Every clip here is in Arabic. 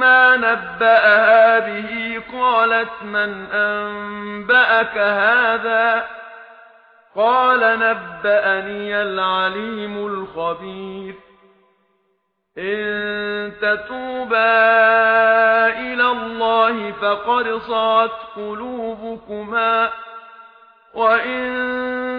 فلما نبأها به قالت من أنبأك هذا؟ قال نبأني العليم الخبير. إن تتوبا إلى الله فقد صعت قلوبكما. وإن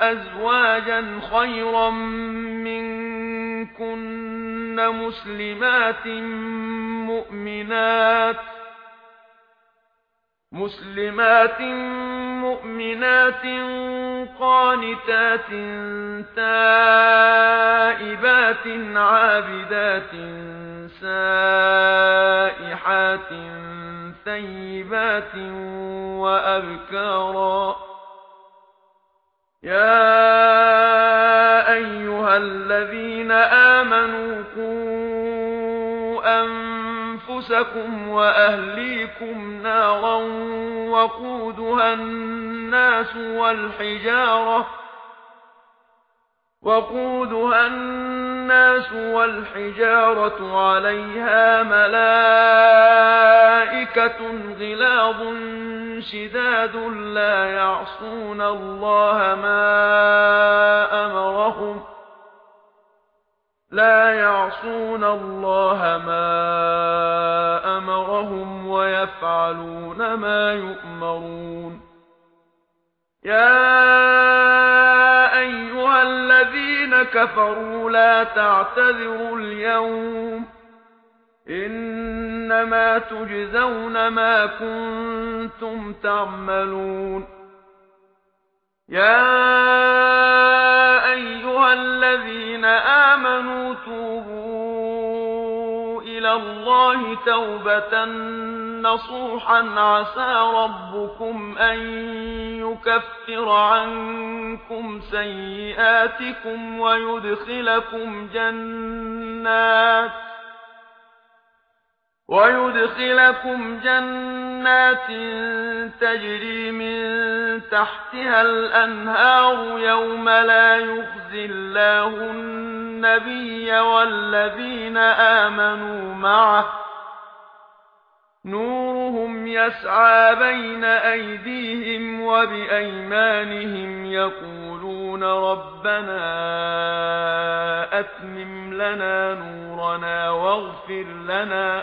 أزواجا خيرا منكن مسلمات مؤمنات مسلمات مؤمنات قانتات تائبات عابدات سائحات ثيبات وأبكارا يا ايها الذين امنوا قوا انفسكم واهليكم نارا وقودها الناس والحجاره وقودها الناس والحجاره عليها ملائكه غلاظ شداد لا يعصون الله ما أمرهم. لا يعصون الله ما أمرهم ويفعلون ما يؤمرون. يا أيها الذين كفروا لا تعتذروا اليوم. إنما تجزون ما كنتم تعملون. يا أيها الذين آمنوا توبوا إلى الله توبة نصوحا عسى ربكم أن يكفر عنكم سيئاتكم ويدخلكم جنات ويدخلكم جنات تجري من تحتها الأنهار يوم لا يخزي الله النبي والذين آمنوا معه نورهم يسعى بين أيديهم وبأيمانهم يقولون ربنا أتمم لنا نورنا واغفر لنا